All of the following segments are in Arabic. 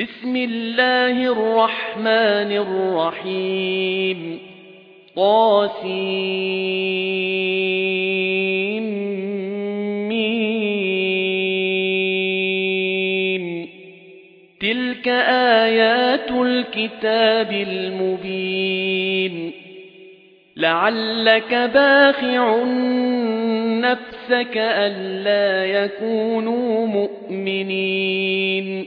بسم الله الرحمن الرحيم. طاسمين تلك آيات الكتاب المبين. لعلك باخع نفسك ألا يكونوا مؤمنين.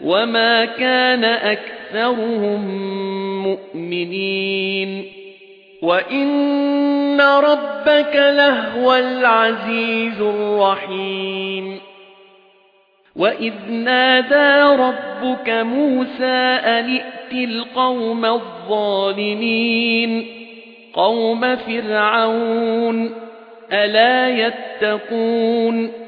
وما كان أكثرهم مؤمنين وإن ربك لهو العزيز الرحيم وإذ نادى ربك موسى أن ائت القوم الظالمين قوم فرعون ألا يتقون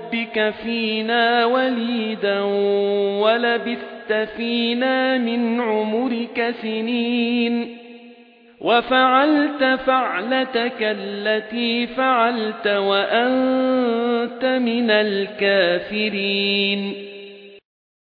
نربك فينا وليدا ولبثت فينا من عمرك سنين وفعلت فعلتك التي فعلت وأنت من الكافرين